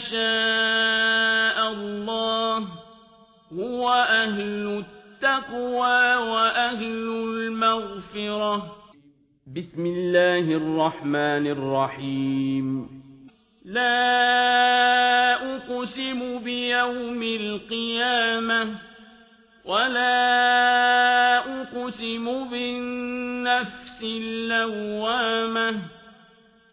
يشاء الله هو أهل التقوى وأهل المغفرة. بسم الله الرحمن الرحيم. لا أقسم بيوم القيامة ولا أقسم بالنفس اللوامة.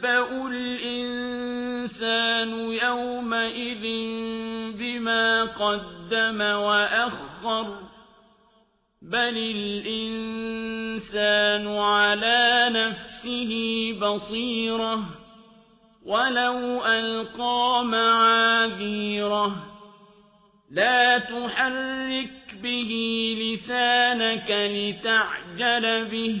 ينبأ الإنسان يومئذ بما قدم وأخر بل الإنسان على نفسه بصيرة ولو ألقى معاذيره. لا تحرك به لسانك لتعجل به.